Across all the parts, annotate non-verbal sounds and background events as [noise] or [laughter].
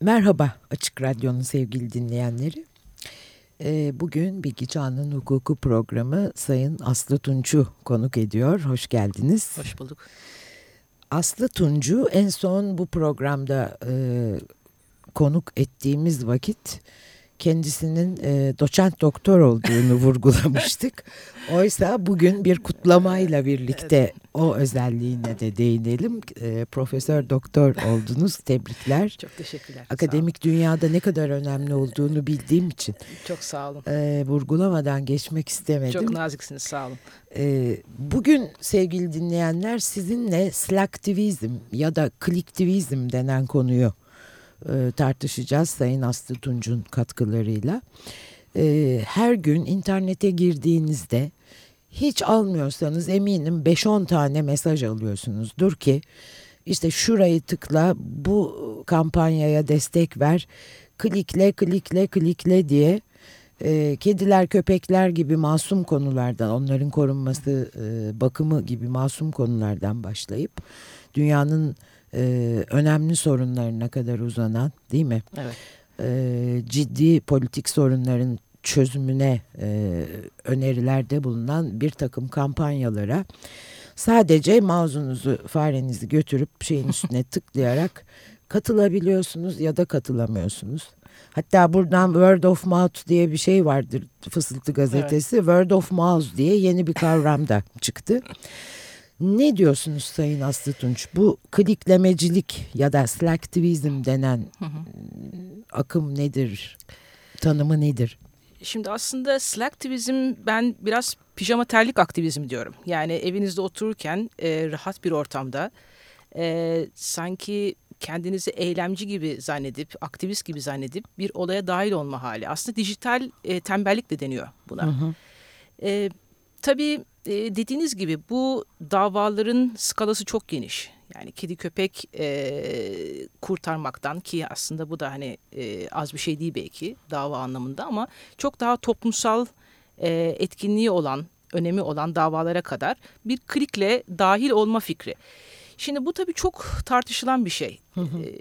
Merhaba Açık Radyo'nun sevgili dinleyenleri. Ee, bugün Bilgi Çağının Hukuku programı Sayın Aslı Tunç'u konuk ediyor. Hoş geldiniz. Hoş bulduk. Aslı Tunç'u en son bu programda e, konuk ettiğimiz vakit kendisinin e, doçent doktor olduğunu [laughs] vurgulamıştık. Oysa bugün bir kutlamayla birlikte evet. o özelliğine de değinelim. E, profesör doktor oldunuz. [laughs] Tebrikler. Çok teşekkürler. Akademik dünyada ne kadar önemli olduğunu bildiğim için. Çok sağ olun. E, vurgulamadan geçmek istemedim. Çok naziksiniz sağ olun. E, bugün sevgili dinleyenler sizinle slacktivizm ya da kliktivizm denen konuyu e, tartışacağız Sayın Aslı Tunç'un katkılarıyla. E, her gün internete girdiğinizde hiç almıyorsanız eminim 5-10 tane mesaj alıyorsunuzdur ki işte şurayı tıkla bu kampanyaya destek ver klikle klikle klikle diye e, kediler köpekler gibi masum konulardan onların korunması bakımı gibi masum konulardan başlayıp dünyanın e, önemli sorunlarına kadar uzanan değil mi? Evet. E, ciddi politik sorunların çözümüne e, önerilerde bulunan bir takım kampanyalara sadece mouse'unuzu farenizi götürüp şeyin üstüne [laughs] tıklayarak katılabiliyorsunuz ya da katılamıyorsunuz. Hatta buradan Word of Mouth diye bir şey vardır Fısıltı gazetesi. Evet. Word of Mouth diye yeni bir kavram da çıktı. Ne diyorsunuz Sayın Aslı Tunç? Bu kliklemecilik ya da slacktivizm denen hı hı. akım nedir? Tanımı nedir? Şimdi aslında slacktivizm ben biraz pijama terlik aktivizm diyorum. Yani evinizde otururken e, rahat bir ortamda e, sanki kendinizi eylemci gibi zannedip, aktivist gibi zannedip bir olaya dahil olma hali. Aslında dijital e, tembellik de deniyor buna. Hı hı. E, tabii e, dediğiniz gibi bu davaların skalası çok geniş. Yani kedi köpek e, kurtarmaktan ki aslında bu da hani e, az bir şey değil belki dava anlamında ama çok daha toplumsal e, etkinliği olan, önemi olan davalara kadar bir klikle dahil olma fikri. Şimdi bu tabii çok tartışılan bir şey. Hı hı. E,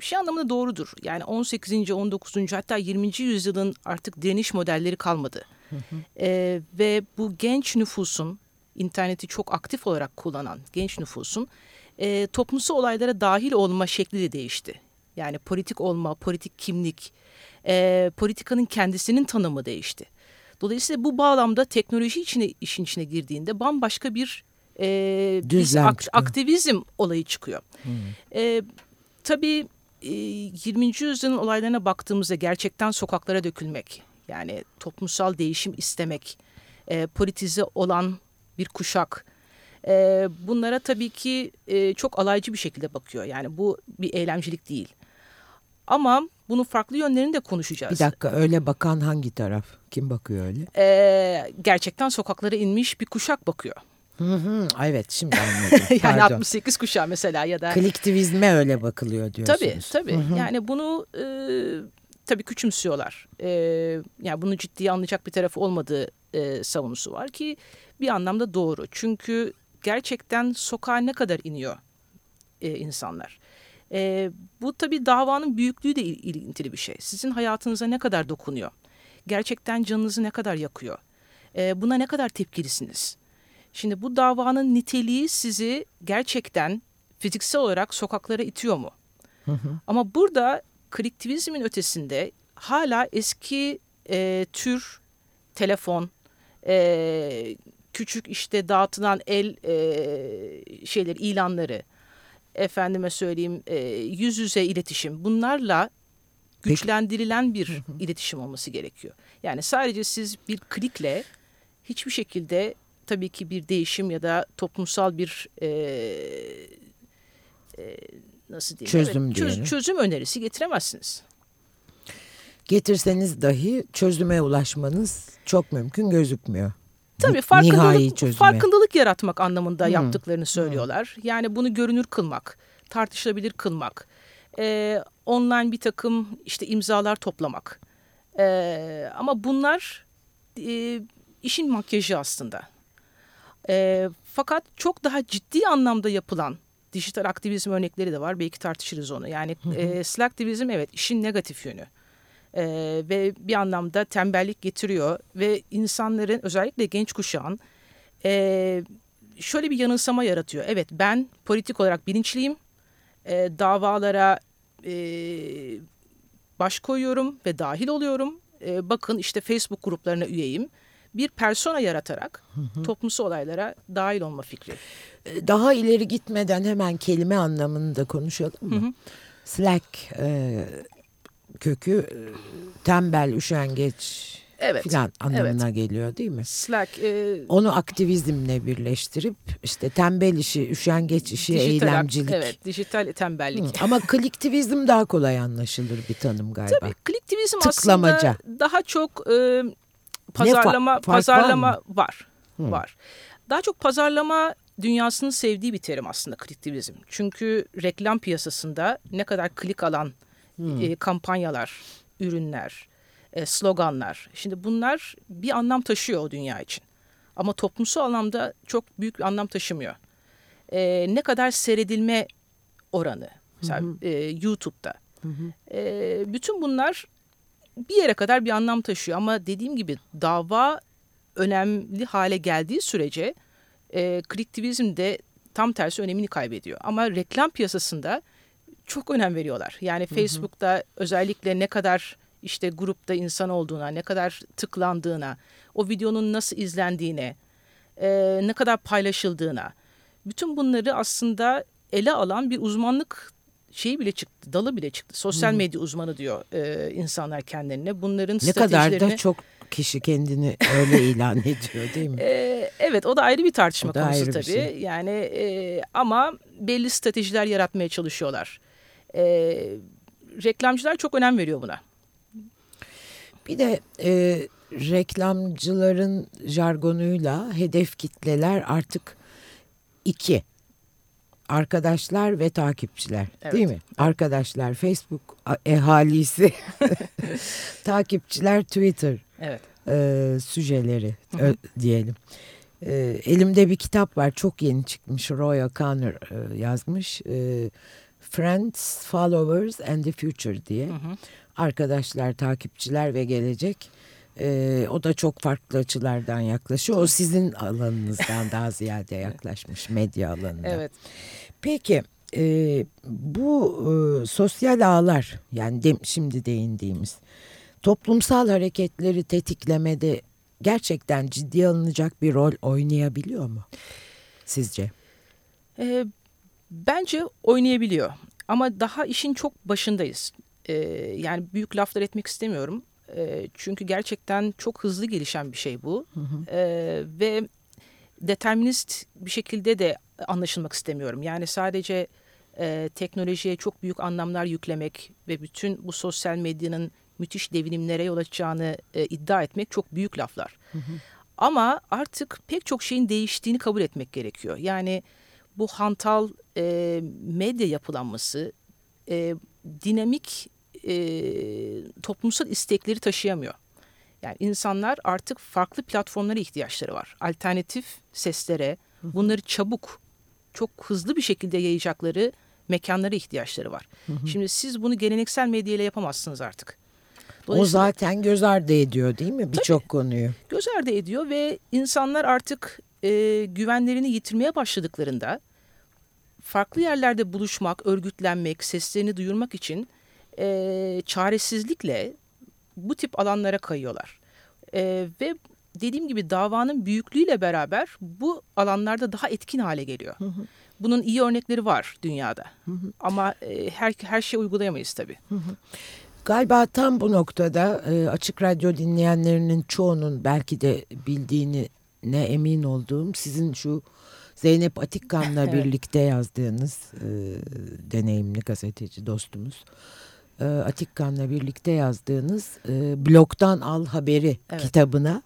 şey anlamında doğrudur. Yani 18. 19. hatta 20. yüzyılın artık direniş modelleri kalmadı. Hı hı. E, ve bu genç nüfusun interneti çok aktif olarak kullanan genç nüfusun e, toplumsal olaylara dahil olma şekli de değişti. Yani politik olma, politik kimlik, e, politikanın kendisinin tanımı değişti. Dolayısıyla bu bağlamda teknoloji içine işin içine girdiğinde bambaşka bir e, ak, aktivizm olayı çıkıyor. Hmm. E, tabii e, 20. yüzyılın olaylarına baktığımızda gerçekten sokaklara dökülmek, yani toplumsal değişim istemek, e, politize olan bir kuşak. E, bunlara tabii ki e, çok alaycı bir şekilde bakıyor. Yani bu bir eylemcilik değil. Ama bunun farklı yönlerini de konuşacağız. Bir dakika öyle bakan hangi taraf? Kim bakıyor öyle? E, gerçekten sokaklara inmiş bir kuşak bakıyor. Hı hı, evet şimdi anladım. [laughs] yani Pardon. 68 kuşağı mesela ya da. Kliktivizme öyle bakılıyor diyorsunuz. Tabii tabii. Hı hı. Yani bunu e, tabii küçümsüyorlar. E, yani bunu ciddiye alınacak bir tarafı olmadığı e, savunusu var ki bir anlamda doğru. Çünkü gerçekten sokağa ne kadar iniyor e, insanlar. E, bu tabii davanın büyüklüğü de ilintili bir şey. Sizin hayatınıza ne kadar dokunuyor? Gerçekten canınızı ne kadar yakıyor? E, buna ne kadar tepkilisiniz? Şimdi bu davanın niteliği sizi gerçekten fiziksel olarak sokaklara itiyor mu? Hı hı. Ama burada kolektivizmin ötesinde hala eski e, tür telefon, e, küçük işte dağıtılan el e, şeyler ilanları, efendime söyleyeyim e, yüz yüze iletişim bunlarla güçlendirilen bir iletişim olması gerekiyor. Yani sadece siz bir klikle hiçbir şekilde tabii ki bir değişim ya da toplumsal bir e, e, nasıl diyeyim? Çözüm evet, çöz, çözüm önerisi getiremezsiniz. Getirseniz dahi çözüme ulaşmanız çok mümkün gözükmüyor. Tabii farkındalık, farkındalık yaratmak anlamında hmm. yaptıklarını söylüyorlar. Hmm. Yani bunu görünür kılmak, tartışılabilir kılmak, e, online bir takım işte imzalar toplamak. E, ama bunlar e, işin makyajı aslında. E, fakat çok daha ciddi anlamda yapılan dijital aktivizm örnekleri de var. Belki tartışırız onu. Yani. E, slacktivizm evet işin negatif yönü. E, ve bir anlamda tembellik getiriyor ve insanların özellikle genç kuşağın e, şöyle bir yanılsama yaratıyor. Evet ben politik olarak bilinçliyim. E, davalara e, baş koyuyorum ve dahil oluyorum. E, bakın işte Facebook gruplarına üyeyim. Bir persona yaratarak hı hı. toplumsal olaylara dahil olma fikri. E, daha ileri gitmeden hemen kelime anlamını da konuşalım mı? Hı hı. Slack e, kökü e, tembel, üşengeç evet, filan anlamına evet. geliyor değil mi? Slack. E, Onu aktivizmle birleştirip işte tembel işi, üşengeç işi, dijital, eylemcilik. Evet, dijital tembellik. Hı, ama kliktivizm daha kolay anlaşılır bir tanım galiba. Tabii kliktivizm Tıklamaca. aslında daha çok e, pazarlama fa pazarlama var. Var, var. Daha çok pazarlama dünyasının sevdiği bir terim aslında kliktivizm. Çünkü reklam piyasasında ne kadar klik alan hmm. e, kampanyalar, ürünler, e, sloganlar. Şimdi bunlar bir anlam taşıyor o dünya için. Ama toplumsal anlamda çok büyük bir anlam taşımıyor. E, ne kadar seyredilme oranı. Mesela hı hı. E, YouTube'da. Hı hı. E, bütün bunlar bir yere kadar bir anlam taşıyor. Ama dediğim gibi dava önemli hale geldiği sürece e, kriptivizm de tam tersi önemini kaybediyor. Ama reklam piyasasında çok önem veriyorlar. Yani Facebook'ta hı hı. özellikle ne kadar işte grupta insan olduğuna, ne kadar tıklandığına, o videonun nasıl izlendiğine, e, ne kadar paylaşıldığına. Bütün bunları aslında ele alan bir uzmanlık şeyi bile çıktı, dalı bile çıktı. Sosyal medya uzmanı diyor e, insanlar kendilerine. Bunların ne kadar da çok kişi kendini öyle [laughs] ilan ediyor değil mi? E, evet o da ayrı bir tartışma konusu tabii. Şey. Yani e, ama belli stratejiler yaratmaya çalışıyorlar. E, reklamcılar çok önem veriyor buna. Bir de e, reklamcıların jargonuyla hedef kitleler artık iki. Arkadaşlar ve takipçiler evet. değil mi? Arkadaşlar Facebook ehalisi, [laughs] takipçiler Twitter evet. e, süjeleri ö, diyelim. E, elimde bir kitap var çok yeni çıkmış Roy O'Connor e, yazmış. E, Friends, Followers and the Future diye. Hı hı arkadaşlar, takipçiler ve gelecek. Ee, o da çok farklı açılardan yaklaşıyor. O sizin alanınızdan daha ziyade yaklaşmış medya alanında. Evet. Peki e, bu e, sosyal ağlar yani de, şimdi değindiğimiz toplumsal hareketleri tetiklemede gerçekten ciddi alınacak bir rol oynayabiliyor mu sizce? E, bence oynayabiliyor ama daha işin çok başındayız. E, yani büyük laflar etmek istemiyorum. E, çünkü gerçekten çok hızlı gelişen bir şey bu. Hı hı. E, ve determinist bir şekilde de anlaşılmak istemiyorum. Yani sadece e, teknolojiye çok büyük anlamlar yüklemek ve bütün bu sosyal medyanın müthiş devinimlere yol açacağını e, iddia etmek çok büyük laflar. Hı hı. Ama artık pek çok şeyin değiştiğini kabul etmek gerekiyor. Yani bu hantal e, medya yapılanması e, dinamik e, toplumsal istekleri taşıyamıyor. Yani insanlar artık farklı platformlara ihtiyaçları var. Alternatif seslere, bunları çabuk, çok hızlı bir şekilde yayacakları mekanlara ihtiyaçları var. Hı hı. Şimdi siz bunu geleneksel medyayla yapamazsınız artık. O zaten göz ardı ediyor değil mi birçok konuyu? Göz ardı ediyor ve insanlar artık e, güvenlerini yitirmeye başladıklarında farklı yerlerde buluşmak, örgütlenmek, seslerini duyurmak için e, çaresizlikle bu tip alanlara kayıyorlar. E, ve dediğim gibi davanın büyüklüğüyle beraber bu alanlarda daha etkin hale geliyor. Hı hı. Bunun iyi örnekleri var dünyada. Hı hı. Ama e, her her şey uygulayamayız tabii. Hı hı. Galiba tam bu noktada e, açık radyo dinleyenlerinin çoğunun belki de bildiğini ne emin olduğum sizin şu Zeynep Atikkan'la [laughs] evet. birlikte yazdığınız e, deneyimli gazeteci dostumuz e, Atikkan'la birlikte yazdığınız e, Bloktan Al Haberi evet. kitabına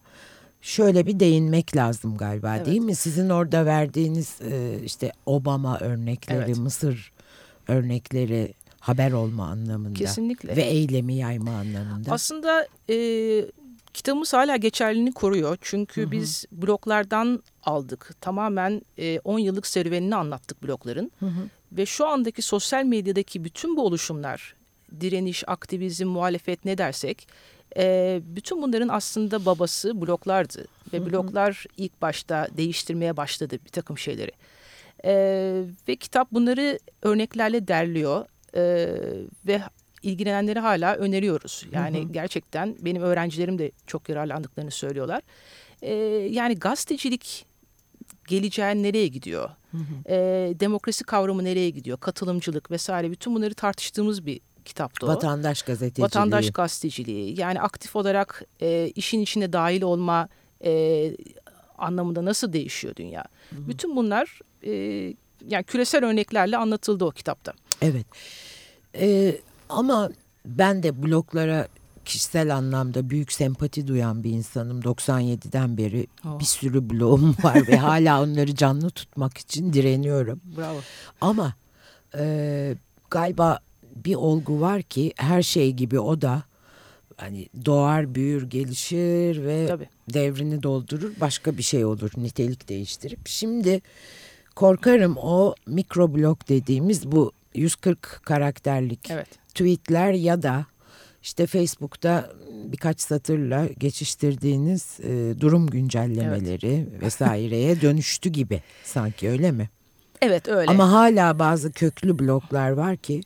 şöyle bir değinmek lazım galiba evet. değil mi? Sizin orada verdiğiniz e, işte Obama örnekleri, evet. Mısır örnekleri haber olma anlamında. Kesinlikle. Ve eylemi yayma anlamında. Aslında e, kitabımız hala geçerliliğini koruyor. Çünkü hı hı. biz bloklardan aldık. Tamamen 10 e, yıllık serüvenini anlattık blokların. Hı hı. Ve şu andaki sosyal medyadaki bütün bu oluşumlar, direniş, aktivizm, muhalefet ne dersek, e, bütün bunların aslında babası bloklardı. Ve bloklar ilk başta değiştirmeye başladı bir takım şeyleri. E, ve kitap bunları örneklerle derliyor e, ve ilgilenenleri hala öneriyoruz. Yani hı hı. gerçekten benim öğrencilerim de çok yararlandıklarını söylüyorlar. E, yani gazetecilik geleceğin nereye gidiyor? Hı hı. E, demokrasi kavramı nereye gidiyor? Katılımcılık vesaire bütün bunları tartıştığımız bir kitaptı o. Vatandaş gazeteciliği. Vatandaş gazeteciliği. Yani aktif olarak e, işin içine dahil olma e, anlamında nasıl değişiyor dünya? Hı hı. Bütün bunlar e, yani küresel örneklerle anlatıldı o kitapta. Evet. Ee, ama ben de bloklara kişisel anlamda büyük sempati duyan bir insanım. 97'den beri oh. bir sürü bloğum var ve hala [laughs] onları canlı tutmak için direniyorum. Bravo. Ama e, galiba bir olgu var ki her şey gibi o da hani doğar, büyür, gelişir ve Tabii. devrini doldurur, başka bir şey olur, nitelik değiştirip. Şimdi korkarım o mikroblok dediğimiz bu 140 karakterlik evet. tweetler ya da işte Facebook'ta birkaç satırla geçiştirdiğiniz e, durum güncellemeleri evet. [laughs] vesaireye dönüştü gibi sanki öyle mi? Evet öyle. Ama hala bazı köklü bloklar var ki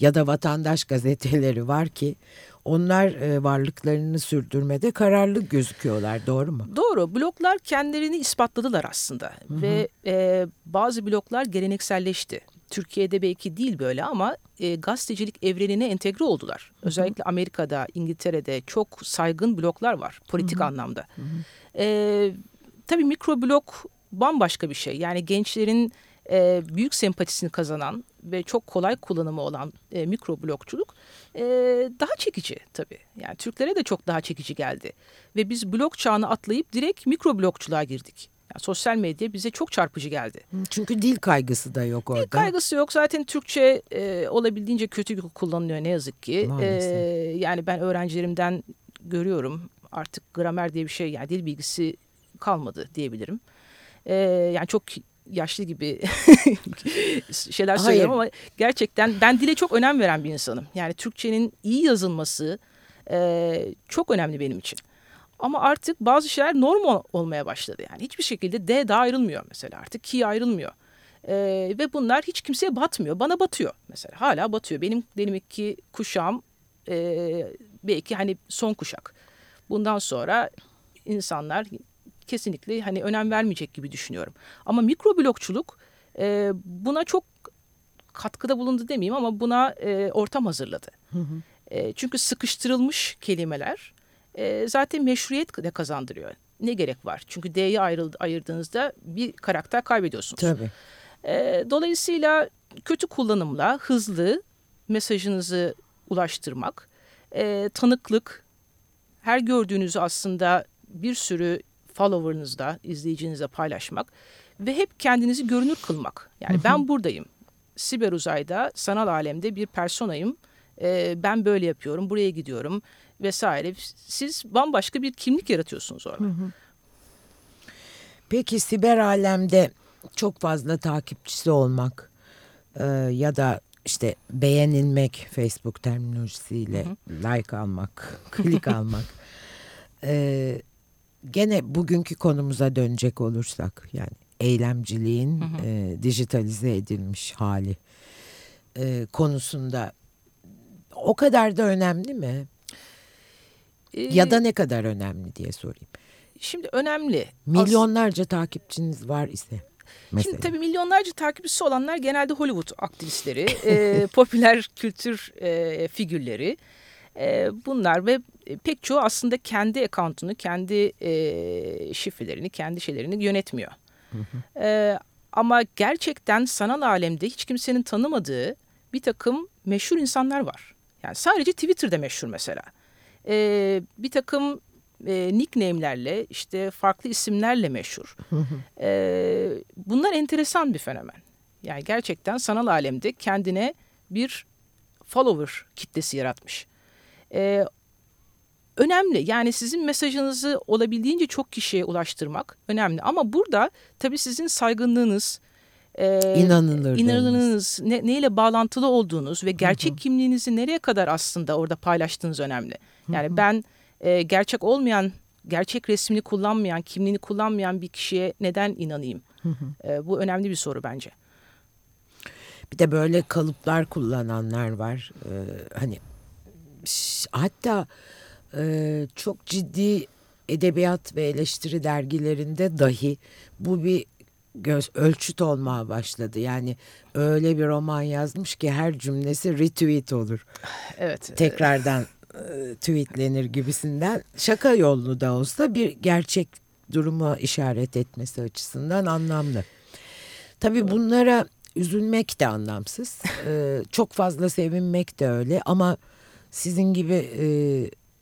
ya da vatandaş gazeteleri var ki onlar e, varlıklarını sürdürmede kararlı gözüküyorlar doğru mu? Doğru bloklar kendilerini ispatladılar aslında hı hı. ve e, bazı bloklar gelenekselleşti. Türkiye'de belki değil böyle ama e, gazetecilik evrenine entegre oldular. Hı hı. Özellikle Amerika'da, İngiltere'de çok saygın bloklar var politik hı hı. anlamda. Hı hı. E, tabii mikroblok bambaşka bir şey. Yani gençlerin e, büyük sempatisini kazanan ve çok kolay kullanımı olan e, mikroblokçuluk e, daha çekici tabii. Yani Türklere de çok daha çekici geldi. Ve biz blok çağını atlayıp direkt mikroblokçuluğa girdik. Yani sosyal medya bize çok çarpıcı geldi. Çünkü dil kaygısı da yok orada. Dil kaygısı yok. Zaten Türkçe e, olabildiğince kötü kullanılıyor ne yazık ki. E, yani ben öğrencilerimden görüyorum artık gramer diye bir şey yani dil bilgisi kalmadı diyebilirim. E, yani çok yaşlı gibi [laughs] şeyler söylüyorum ama gerçekten ben dile çok önem veren bir insanım. Yani Türkçenin iyi yazılması e, çok önemli benim için. Ama artık bazı şeyler normal olmaya başladı. Yani hiçbir şekilde D da ayrılmıyor mesela artık ki ayrılmıyor. Ee, ve bunlar hiç kimseye batmıyor. Bana batıyor mesela. Hala batıyor. Benim demek ki kuşağım e, belki hani son kuşak. Bundan sonra insanlar kesinlikle hani önem vermeyecek gibi düşünüyorum. Ama mikroblokçuluk e, buna çok katkıda bulundu demeyeyim ama buna e, ortam hazırladı. Hı hı. E, çünkü sıkıştırılmış kelimeler e, zaten meşruiyet de kazandırıyor. Ne gerek var? Çünkü D'yi ayırdığınızda bir karakter kaybediyorsunuz. Tabii. E, dolayısıyla kötü kullanımla hızlı mesajınızı ulaştırmak, e, tanıklık, her gördüğünüzü aslında bir sürü follower'ınızda, izleyicinizle paylaşmak ve hep kendinizi görünür kılmak. Yani ben buradayım. Siber uzayda, sanal alemde bir personayım. E, ben böyle yapıyorum, buraya gidiyorum vesaire. Siz bambaşka bir kimlik yaratıyorsunuz orada. Hı hı. Peki siber alemde çok fazla takipçisi olmak e, ya da işte beğenilmek Facebook terminolojisiyle hı hı. like almak, klik [laughs] almak. E, gene bugünkü konumuza dönecek olursak yani eylemciliğin hı hı. E, dijitalize edilmiş hali e, konusunda o kadar da önemli mi? Ee, ya da ne kadar önemli diye sorayım. Şimdi önemli. Milyonlarca As takipçiniz var ise. Mesela. Şimdi tabii milyonlarca takipçisi olanlar genelde Hollywood aktivistleri, e, [laughs] popüler kültür e, figürleri. E, bunlar ve pek çoğu aslında kendi account'unu, kendi e, şifrelerini, kendi şeylerini yönetmiyor. E, ama gerçekten sanal alemde hiç kimsenin tanımadığı bir takım meşhur insanlar var. Yani sadece Twitter'da meşhur mesela e, bir takım e, nickname'lerle işte farklı isimlerle meşhur. e, bunlar enteresan bir fenomen. Yani gerçekten sanal alemde kendine bir follower kitlesi yaratmış. E, önemli yani sizin mesajınızı olabildiğince çok kişiye ulaştırmak önemli. Ama burada tabii sizin saygınlığınız, e, İnanılır inanılığınız, ne, neyle bağlantılı olduğunuz ve gerçek hı hı. kimliğinizi nereye kadar aslında orada paylaştığınız önemli. Yani hı hı. ben e, gerçek olmayan, gerçek resmini kullanmayan, kimliğini kullanmayan bir kişiye neden inanayım? Hı hı. E, bu önemli bir soru bence. Bir de böyle kalıplar kullananlar var. Ee, hani hatta e, çok ciddi edebiyat ve eleştiri dergilerinde dahi bu bir göz, ölçüt olmaya başladı. Yani öyle bir roman yazmış ki her cümlesi retweet olur. Evet. Tekrardan e, tweetlenir gibisinden şaka yollu da olsa bir gerçek durumu işaret etmesi açısından anlamlı. Tabii bunlara üzülmek de anlamsız. Ee, çok fazla sevinmek de öyle ama sizin gibi e,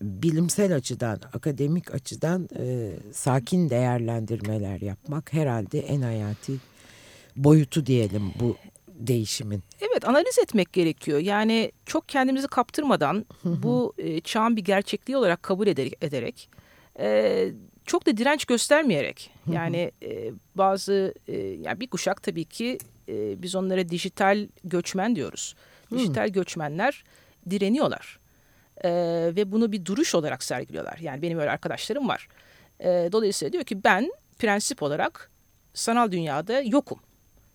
bilimsel açıdan, akademik açıdan e, sakin değerlendirmeler yapmak herhalde en hayati boyutu diyelim bu değişimin. Evet analiz etmek gerekiyor. Yani çok kendimizi kaptırmadan bu e, çağın bir gerçekliği olarak kabul ederek, ederek e, çok da direnç göstermeyerek yani e, bazı e, yani bir kuşak tabii ki e, biz onlara dijital göçmen diyoruz. Dijital göçmenler direniyorlar e, ve bunu bir duruş olarak sergiliyorlar. Yani benim öyle arkadaşlarım var. E, dolayısıyla diyor ki ben prensip olarak sanal dünyada yokum.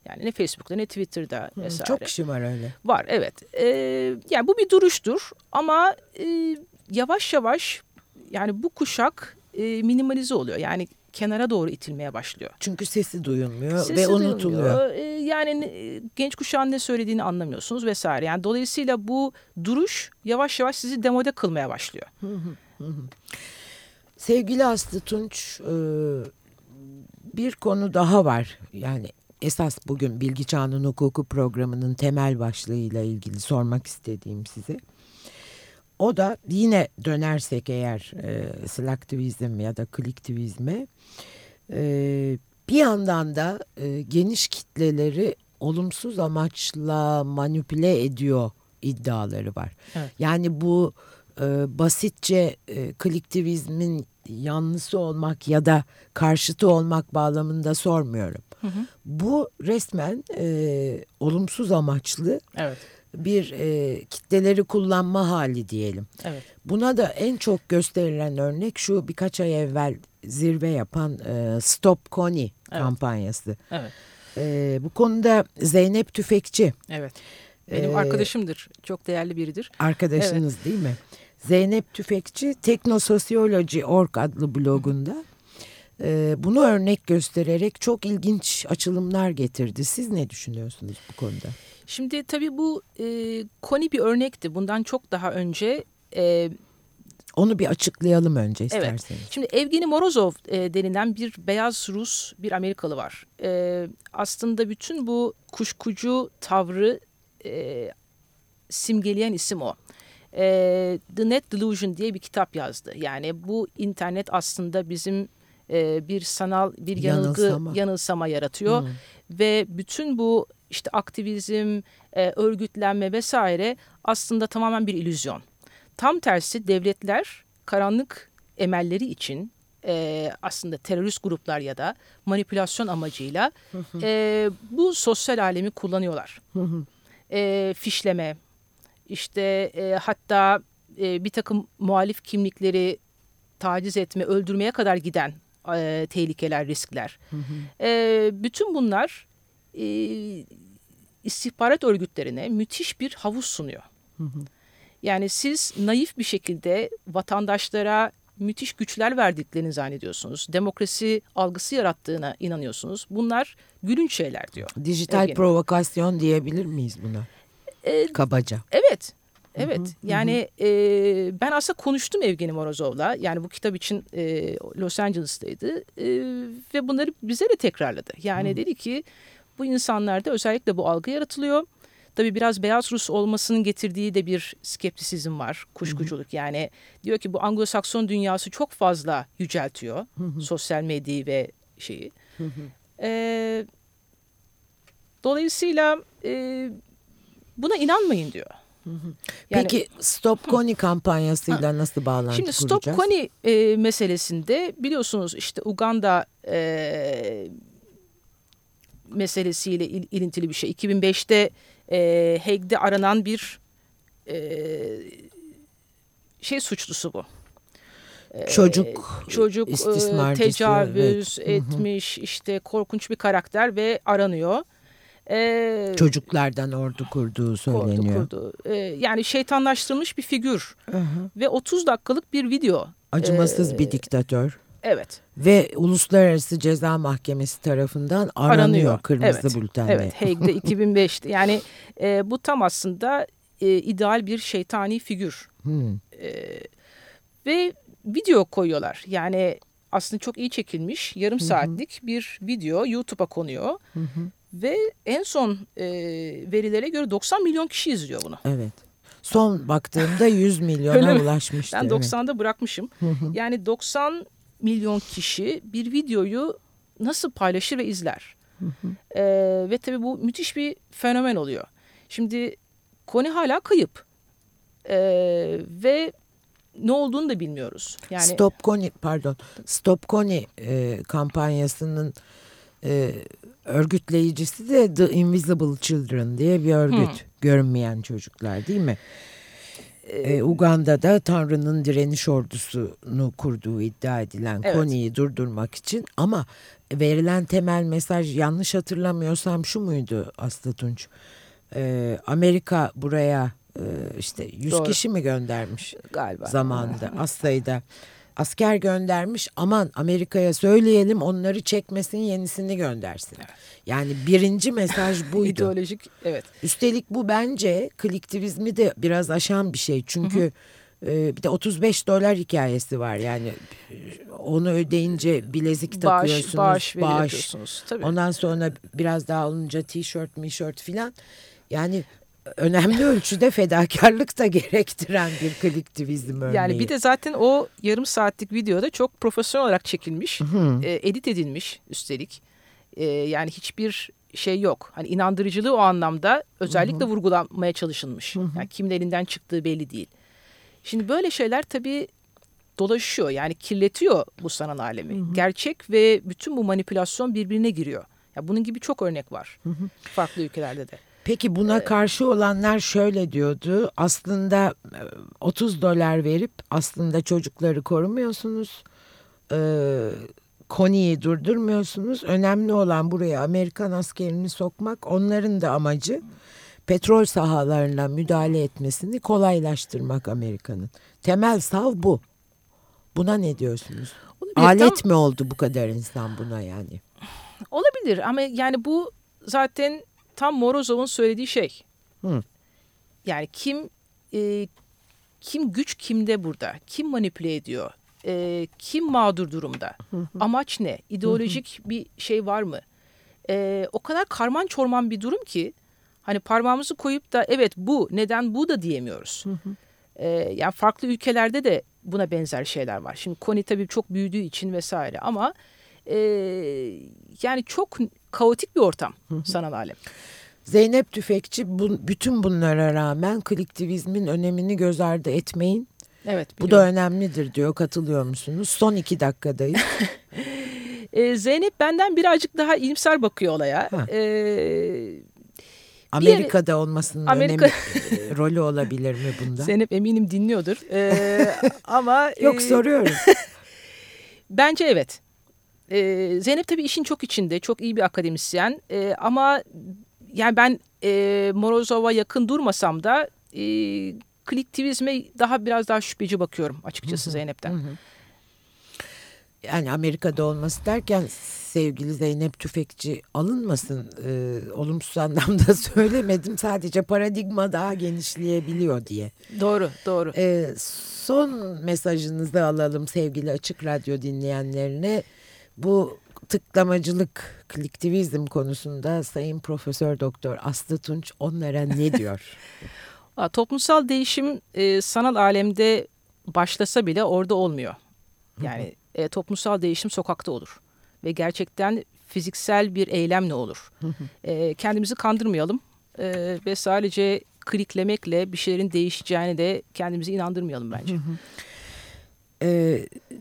Yani ne Facebook'ta ne Twitter'da vesaire. Çok kişi var öyle. Var evet. E, yani bu bir duruştur ama e, yavaş yavaş yani bu kuşak e, minimalize oluyor. Yani kenara doğru itilmeye başlıyor. Çünkü sesi duyulmuyor sesi ve unutuluyor. E, yani genç kuşağın ne söylediğini anlamıyorsunuz vesaire. Yani dolayısıyla bu duruş yavaş yavaş sizi demode kılmaya başlıyor. Sevgili Aslı Tunç e, bir konu daha var. Yani esas bugün Bilgi Çağının Hukuku programının temel başlığıyla ilgili sormak istediğim size. O da yine dönersek eğer e, selektivizm ya da kliktivizme e, bir yandan da e, geniş kitleleri olumsuz amaçla manipüle ediyor iddiaları var. Evet. Yani bu e, basitçe e, kliktivizmin yanlısı olmak ya da karşıtı olmak bağlamında sormuyorum. Hı hı. Bu resmen e, olumsuz amaçlı evet. Bir e, kitleleri kullanma hali diyelim. Evet. Buna da en çok gösterilen örnek şu birkaç ay evvel zirve yapan e, Stop Kony evet. kampanyası. Evet. E, bu konuda Zeynep Tüfekçi. Evet. Benim ee, arkadaşımdır. Çok değerli biridir. Arkadaşınız evet. değil mi? Zeynep Tüfekçi Teknososyoloji.org adlı blogunda e, bunu örnek göstererek çok ilginç açılımlar getirdi. Siz ne düşünüyorsunuz bu konuda? Şimdi tabii bu e, koni bir örnekti. Bundan çok daha önce... E, onu bir açıklayalım önce isterseniz. Evet. Şimdi Evgeni Morozov e, denilen bir beyaz Rus bir Amerikalı var. E, aslında bütün bu kuşkucu tavrı e, simgeleyen isim o. E, The Net Delusion diye bir kitap yazdı. Yani bu internet aslında bizim e, bir sanal bir yanılgı yanılsama, yanılsama yaratıyor. Hmm. Ve bütün bu işte aktivizm, e, örgütlenme vesaire aslında tamamen bir illüzyon. Tam tersi devletler karanlık emelleri için e, aslında terörist gruplar ya da manipülasyon amacıyla [laughs] e, bu sosyal alemi kullanıyorlar. [laughs] e, fişleme, işte e, hatta e, bir takım muhalif kimlikleri taciz etme, öldürmeye kadar giden e, tehlikeler, riskler. E, bütün bunlar e, istihbarat örgütlerine müthiş bir havuz sunuyor. Yani siz naif bir şekilde vatandaşlara müthiş güçler verdiklerini zannediyorsunuz. Demokrasi algısı yarattığına inanıyorsunuz. Bunlar gülünç şeyler diyor. Dijital Evgeni. provokasyon diyebilir miyiz buna? Ee, Kabaca. Evet. Evet hı hı, yani hı. E, ben aslında konuştum Evgeni Morozov'la yani bu kitap için e, Los Angeles'taydı e, ve bunları bize de tekrarladı. Yani hı. dedi ki bu insanlarda özellikle bu algı yaratılıyor. Tabii biraz beyaz Rus olmasının getirdiği de bir skeptisizm var, kuşkuculuk. Hı hı. Yani diyor ki bu Anglo-Sakson dünyası çok fazla yüceltiyor hı hı. sosyal medyayı ve şeyi. Hı hı. E, dolayısıyla e, buna inanmayın diyor. Yani, Peki Stop Kony kampanyasıyla nasıl bağlantı Şimdi Stop kuracağız? Kony e, meselesinde biliyorsunuz işte Uganda e, meselesiyle il, ilintili bir şey. 2005'te e, Hague'de aranan bir e, şey suçlusu bu. Çocuk çocuk istismarcısı, tecavüz evet. etmiş işte korkunç bir karakter ve aranıyor. Ee, Çocuklardan ordu kurduğu söyleniyor. Ordu kurdu. Ee, yani şeytanlaştırılmış bir figür hı hı. ve 30 dakikalık bir video. Acımasız ee, bir diktatör. Evet. Ve Uluslararası Ceza Mahkemesi tarafından aranıyor, aranıyor. kırmızı evet. bültenle. Evet, Hague'de [laughs] 2005'te. Yani e, bu tam aslında e, ideal bir şeytani figür. Hmm. E, ve video koyuyorlar. Yani aslında çok iyi çekilmiş yarım saatlik bir video YouTube'a konuyor. Hı hı. Ve en son e, verilere göre 90 milyon kişi izliyor bunu. Evet. Son baktığımda 100 milyona ulaşmıştı. Ben 90'da bırakmışım. Yani 90 milyon kişi bir videoyu nasıl paylaşır ve izler. Ee, ve tabii bu müthiş bir fenomen oluyor. Şimdi konu hala kayıp. Ee, ve ne olduğunu da bilmiyoruz. Yani Stop Kony pardon. Stop Kony e, kampanyasının e, örgütleyicisi de The Invisible Children diye bir örgüt. Hmm. Görünmeyen çocuklar değil mi? Ee, Uganda'da Tanrı'nın direniş ordusunu kurduğu iddia edilen evet. Kony'yi durdurmak için ama verilen temel mesaj yanlış hatırlamıyorsam şu muydu Aslı Tunç? Ee, Amerika buraya e, işte 100 Doğru. kişi mi göndermiş galiba zamanında az sayıda [laughs] asker göndermiş aman Amerika'ya söyleyelim onları çekmesin yenisini göndersin. Yani birinci mesaj [laughs] buydu. İdeolojik evet. Üstelik bu bence kolektivizmi de biraz aşan bir şey. Çünkü E, bir de 35 dolar hikayesi var yani onu ödeyince bilezik takıyorsunuz. Bağış, bağış, bağış. Tabii. Ondan sonra biraz daha olunca tişört, mişört filan. Yani önemli ölçüde fedakarlık da gerektiren bir kolektivizm örneği. Yani bir de zaten o yarım saatlik videoda çok profesyonel olarak çekilmiş, e, edit edilmiş üstelik. E, yani hiçbir şey yok. Hani inandırıcılığı o anlamda özellikle vurgulanmaya çalışılmış. Yani kimin elinden çıktığı belli değil. Şimdi böyle şeyler tabii dolaşıyor. Yani kirletiyor bu sanal alemi. Gerçek ve bütün bu manipülasyon birbirine giriyor. Ya bunun gibi çok örnek var. Farklı ülkelerde de. Peki buna karşı olanlar şöyle diyordu. Aslında 30 e, dolar verip aslında çocukları korumuyorsunuz. Ee, Koni'yi durdurmuyorsunuz. Önemli olan buraya Amerikan askerini sokmak. Onların da amacı petrol sahalarına müdahale etmesini kolaylaştırmak Amerika'nın. Temel sav bu. Buna ne diyorsunuz? Alet tam... mi oldu bu kadar insan buna yani? Olabilir ama yani bu zaten tam Morozov'un söylediği şey. Hı. Yani kim e, kim güç kimde burada? Kim manipüle ediyor? E, kim mağdur durumda? Hı hı. Amaç ne? İdeolojik hı bir şey var mı? E, o kadar karman çorman bir durum ki hani parmağımızı koyup da evet bu neden bu da diyemiyoruz. Hı hı. E, yani farklı ülkelerde de buna benzer şeyler var. Şimdi Koni tabii çok büyüdüğü için vesaire ama e, yani çok kaotik bir ortam sanal alem. Zeynep Tüfekçi bu, bütün bunlara rağmen kolektivizmin önemini göz ardı etmeyin. Evet. Bu da önemlidir diyor. Katılıyor musunuz? Son iki dakikadayız. [laughs] ee, Zeynep benden birazcık daha iyimser bakıyor olaya. Ee, Amerika'da olmasının Amerika... önemi rolü olabilir mi bunda? [laughs] Zeynep eminim dinliyordur. Ee, [laughs] ama yok e... soruyorum. Bence evet. Ee, Zeynep tabii işin çok içinde, çok iyi bir akademisyen ee, ama yani ben e, Morozov'a yakın durmasam da e, kliktivizme daha biraz daha şüpheci bakıyorum açıkçası Zeynep'ten. Hı hı. Yani Amerika'da olması derken sevgili Zeynep Tüfekçi alınmasın e, olumsuz anlamda [laughs] söylemedim sadece paradigma daha genişleyebiliyor diye. Doğru doğru. E, son mesajınızı alalım sevgili Açık Radyo dinleyenlerine bu tıklamacılık, kliktivizm konusunda Sayın Profesör Doktor Aslı Tunç onlara ne [laughs] diyor? Toplumsal değişim e, sanal alemde başlasa bile orada olmuyor. Yani e, toplumsal değişim sokakta olur. Ve gerçekten fiziksel bir eylemle olur. e, kendimizi kandırmayalım e, ve sadece kliklemekle bir şeylerin değişeceğini de kendimizi inandırmayalım bence. E,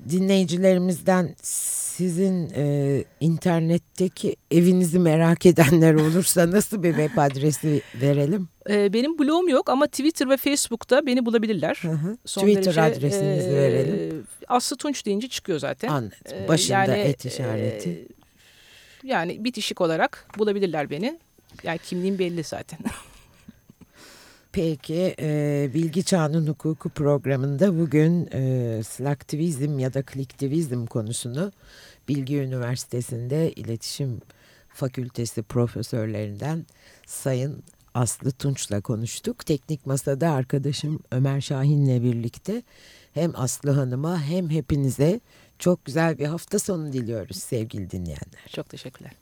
dinleyicilerimizden sizin e, internetteki evinizi merak edenler olursa nasıl bir web adresi verelim? E, benim blogum yok ama Twitter ve Facebook'ta beni bulabilirler. Hı hı. Twitter derece, adresinizi e, verelim. Aslı Tunç deyince çıkıyor zaten. Anladım. E, Başında yani, et işareti. E, yani bitişik olarak bulabilirler beni. Yani kimliğim belli zaten. [laughs] Peki e, Bilgi Çağının Hukuku programında bugün e, slaktivizm ya da kliktivizm konusunu Bilgi Üniversitesi'nde iletişim fakültesi profesörlerinden Sayın Aslı Tunç'la konuştuk. Teknik Masa'da arkadaşım Ömer Şahin'le birlikte hem Aslı Hanım'a hem hepinize çok güzel bir hafta sonu diliyoruz sevgili dinleyenler. Çok teşekkürler.